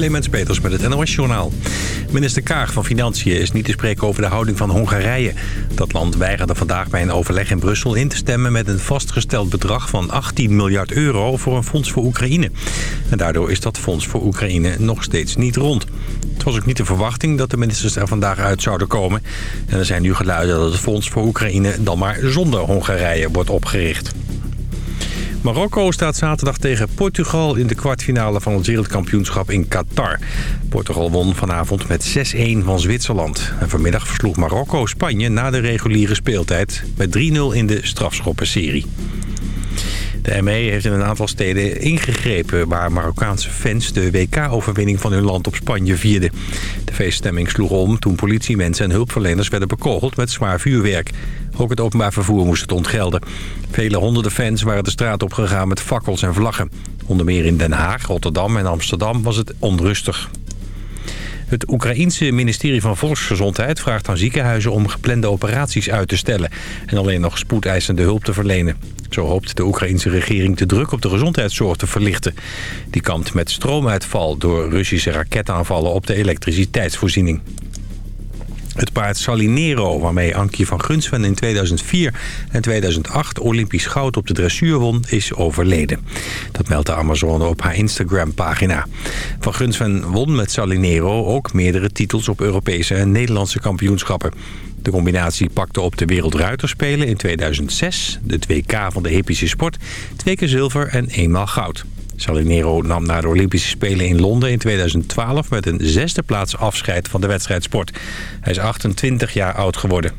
Clemens Peters met het NOS Journaal. Minister Kaag van Financiën is niet te spreken over de houding van Hongarije. Dat land weigerde vandaag bij een overleg in Brussel in te stemmen... met een vastgesteld bedrag van 18 miljard euro voor een fonds voor Oekraïne. En daardoor is dat fonds voor Oekraïne nog steeds niet rond. Het was ook niet de verwachting dat de ministers er vandaag uit zouden komen. En er zijn nu geluiden dat het fonds voor Oekraïne dan maar zonder Hongarije wordt opgericht. Marokko staat zaterdag tegen Portugal in de kwartfinale van het wereldkampioenschap in Qatar. Portugal won vanavond met 6-1 van Zwitserland. En vanmiddag versloeg Marokko Spanje na de reguliere speeltijd met 3-0 in de strafschoppenserie. De ME heeft in een aantal steden ingegrepen waar Marokkaanse fans de WK-overwinning van hun land op Spanje vierden. De feeststemming sloeg om toen politiemensen en hulpverleners werden bekogeld met zwaar vuurwerk. Ook het openbaar vervoer moest het ontgelden. Vele honderden fans waren de straat opgegaan met fakkels en vlaggen. Onder meer in Den Haag, Rotterdam en Amsterdam was het onrustig. Het Oekraïense ministerie van Volksgezondheid vraagt aan ziekenhuizen om geplande operaties uit te stellen en alleen nog spoedeisende hulp te verlenen. Zo hoopt de Oekraïense regering de druk op de gezondheidszorg te verlichten. Die kampt met stroomuitval door Russische raketaanvallen op de elektriciteitsvoorziening. Het paard Salinero, waarmee Ankie van Grunsven in 2004 en 2008 Olympisch goud op de dressuur won, is overleden. Dat meldt de Amazone op haar Instagram-pagina. Van Grunsven won met Salinero ook meerdere titels op Europese en Nederlandse kampioenschappen. De combinatie pakte op de Wereldruiterspelen in 2006, de 2K van de epische sport, twee keer zilver en eenmaal goud. Salinero nam na de Olympische Spelen in Londen in 2012 met een zesde plaats afscheid van de wedstrijdsport. Hij is 28 jaar oud geworden.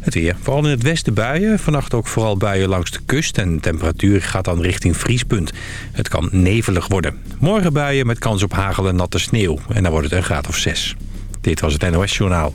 Het weer. Vooral in het westen buien. Vannacht ook vooral buien langs de kust. En de temperatuur gaat dan richting vriespunt. Het kan nevelig worden. Morgen buien met kans op hagel en natte sneeuw. En dan wordt het een graad of 6. Dit was het NOS Journaal.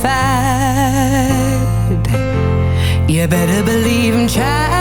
satisfied. You better believe him, child.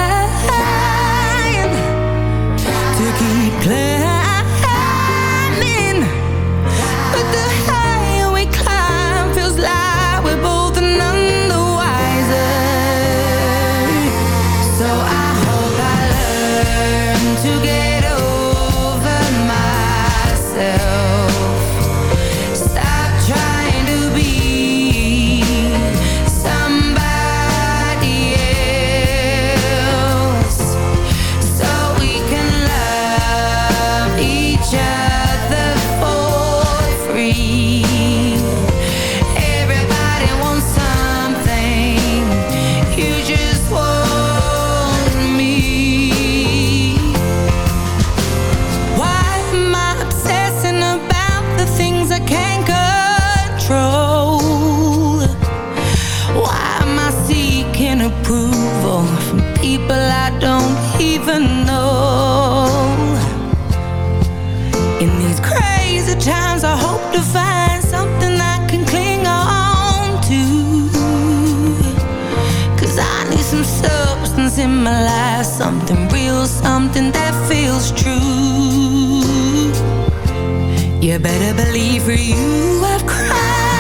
in my life. Something real, something that feels true. You better believe for you I've cried.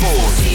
force.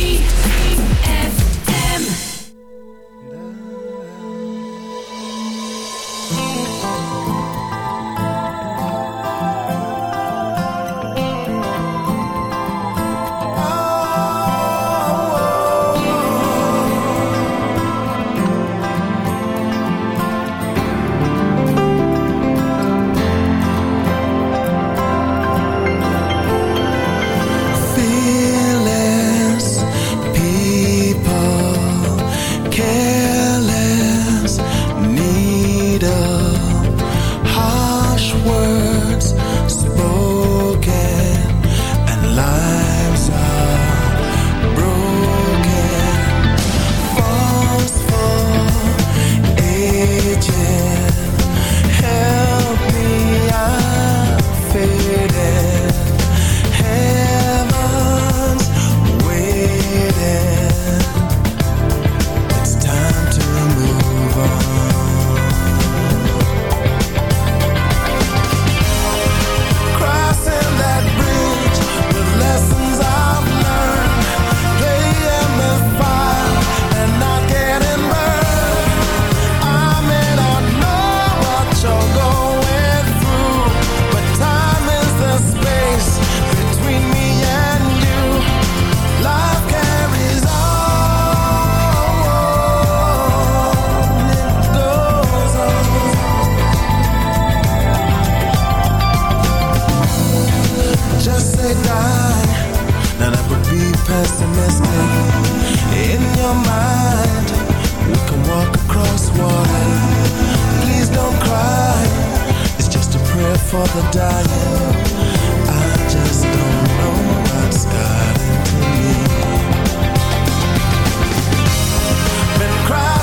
for the dying. I just don't know what's got into me Been crying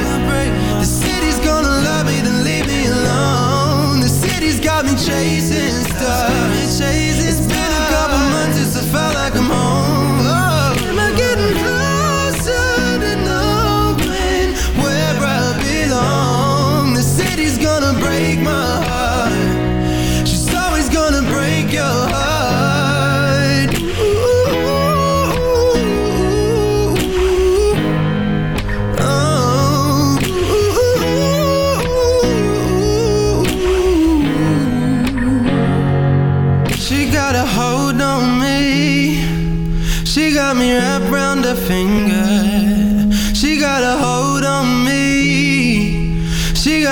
Chasing stars.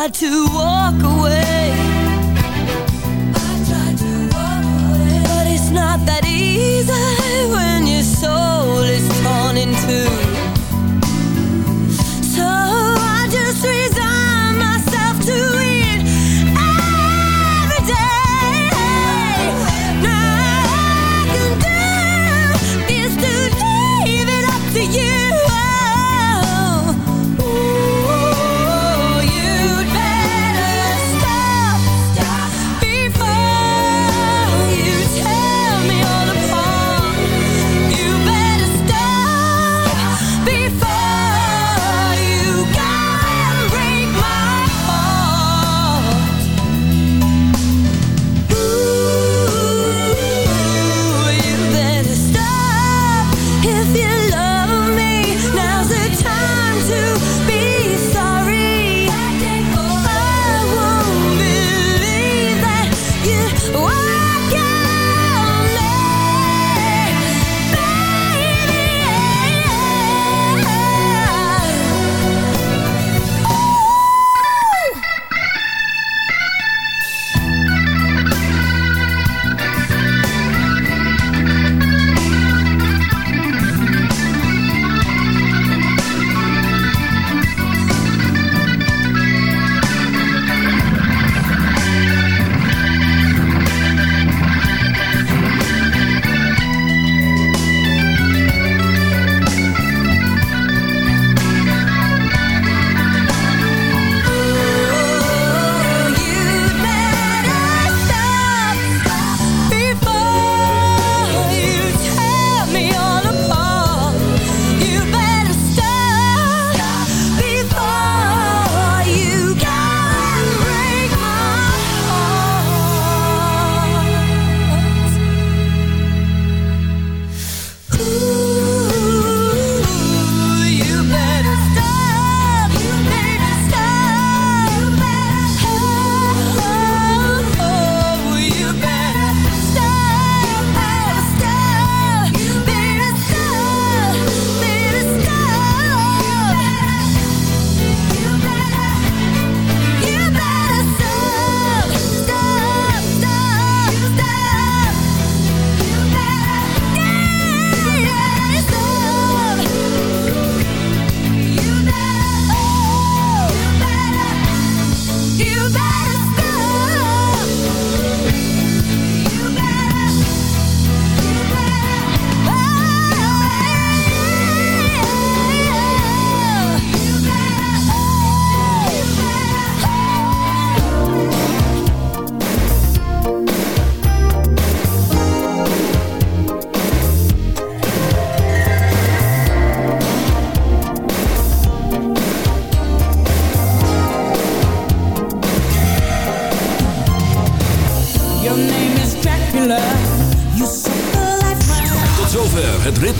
try to